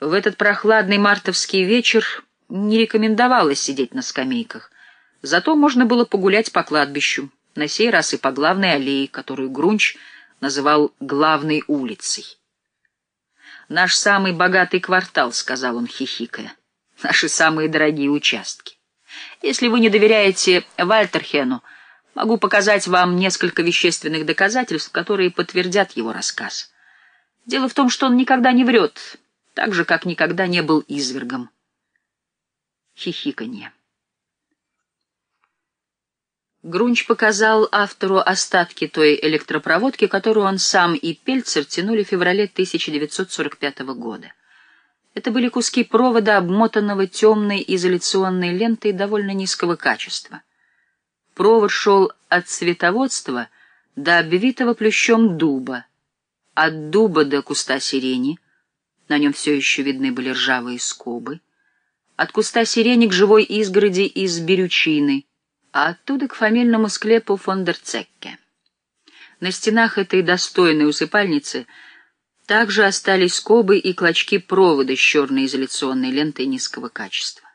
В этот прохладный мартовский вечер не рекомендовалось сидеть на скамейках, зато можно было погулять по кладбищу, на сей раз и по главной аллее, которую Грунч называл «главной улицей». «Наш самый богатый квартал», — сказал он, хихикая, — «наши самые дорогие участки. Если вы не доверяете Вальтерхену, могу показать вам несколько вещественных доказательств, которые подтвердят его рассказ. Дело в том, что он никогда не врет, так же, как никогда не был извергом. Хихиканье. Грунч показал автору остатки той электропроводки, которую он сам и Пельцер тянули в феврале 1945 года. Это были куски провода, обмотанного темной изоляционной лентой довольно низкого качества. Провод шел от цветоводства до обвитого плющом дуба, от дуба до куста сирени — на нем все еще видны были ржавые скобы. От куста сирени к живой изгороди из берючины, а оттуда к фамильному склепу Фондерцекке. На стенах этой достойной усыпальницы также остались скобы и клочки провода с черной изоляционной лентой низкого качества.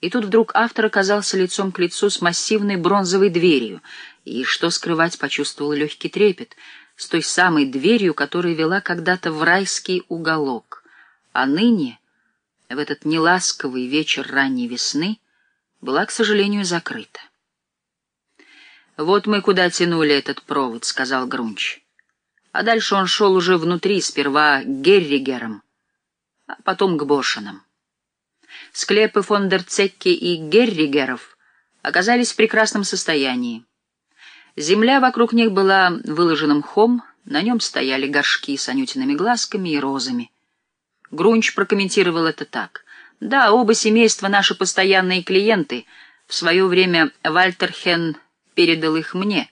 И тут вдруг автор оказался лицом к лицу с массивной бронзовой дверью, и, что скрывать, почувствовал легкий трепет — с той самой дверью, которая вела когда-то в райский уголок, а ныне, в этот неласковый вечер ранней весны, была, к сожалению, закрыта. «Вот мы куда тянули этот провод», — сказал Грунч. А дальше он шел уже внутри, сперва к Герригерам, а потом к Бошинам. Склепы фон дер Цекки и Герригеров оказались в прекрасном состоянии. Земля вокруг них была выложена мхом, на нем стояли горшки с анютиными глазками и розами. Грунч прокомментировал это так. «Да, оба семейства — наши постоянные клиенты. В свое время Вальтерхен передал их мне,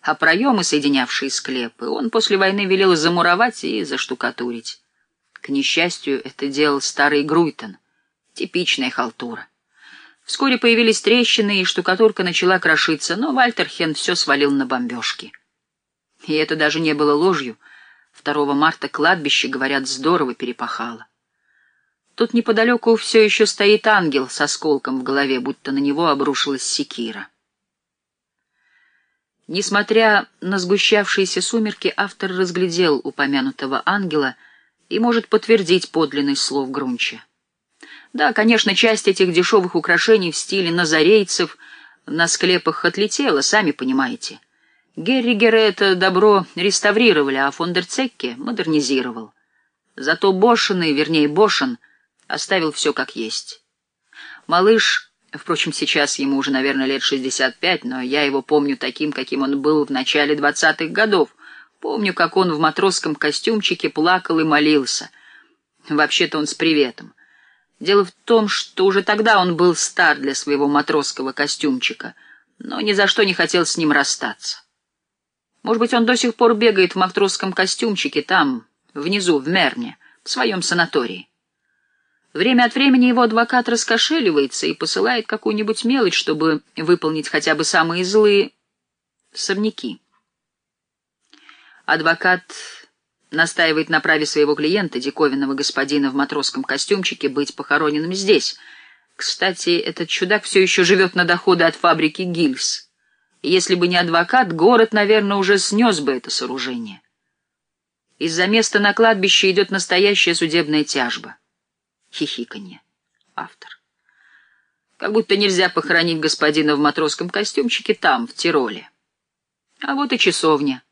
а проемы, соединявшие склепы, он после войны велел замуровать и заштукатурить. К несчастью, это делал старый Груйтон. Типичная халтура. Вскоре появились трещины, и штукатурка начала крошиться, но Вальтерхен все свалил на бомбежки. И это даже не было ложью. 2 марта кладбище, говорят, здорово перепахало. Тут неподалеку все еще стоит ангел с осколком в голове, будто на него обрушилась секира. Несмотря на сгущавшиеся сумерки, автор разглядел упомянутого ангела и может подтвердить подлинность слов Грунча. Да, конечно, часть этих дешевых украшений в стиле назарейцев на склепах отлетела, сами понимаете. Герригеры это добро реставрировали, а Фондерцекке модернизировал. Зато Бошины, вернее Бошин, оставил все как есть. Малыш, впрочем, сейчас ему уже, наверное, лет 65, но я его помню таким, каким он был в начале двадцатых годов. Помню, как он в матросском костюмчике плакал и молился. Вообще-то он с приветом. Дело в том, что уже тогда он был стар для своего матросского костюмчика, но ни за что не хотел с ним расстаться. Может быть, он до сих пор бегает в матросском костюмчике там, внизу, в Мерне, в своем санатории. Время от времени его адвокат раскошеливается и посылает какую-нибудь мелочь, чтобы выполнить хотя бы самые злые сорняки. Адвокат настаивает на праве своего клиента, диковинного господина в матросском костюмчике, быть похороненным здесь. Кстати, этот чудак все еще живет на доходы от фабрики «Гильз». если бы не адвокат, город, наверное, уже снес бы это сооружение. Из-за места на кладбище идет настоящая судебная тяжба. Хихиканье. Автор. Как будто нельзя похоронить господина в матросском костюмчике там, в Тироле. А вот и часовня.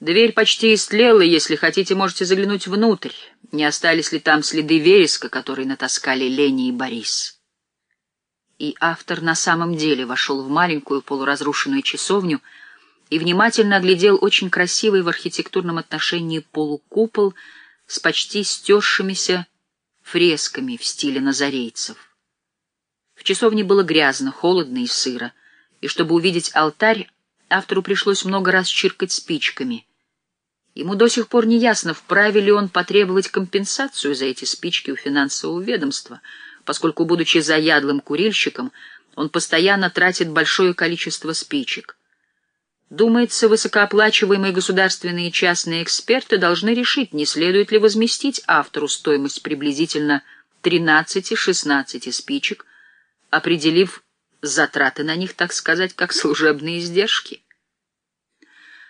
Дверь почти истлела, если хотите, можете заглянуть внутрь. Не остались ли там следы вереска, которые натаскали Лени и Борис? И автор на самом деле вошел в маленькую полуразрушенную часовню и внимательно оглядел очень красивый в архитектурном отношении полукупол с почти стершимися фресками в стиле назарейцев. В часовне было грязно, холодно и сыро, и чтобы увидеть алтарь, автору пришлось много раз чиркать спичками. Ему до сих пор не ясно, вправе ли он потребовать компенсацию за эти спички у финансового ведомства, поскольку, будучи заядлым курильщиком, он постоянно тратит большое количество спичек. Думается, высокооплачиваемые государственные и частные эксперты должны решить, не следует ли возместить автору стоимость приблизительно 13-16 спичек, определив затраты на них, так сказать, как служебные издержки.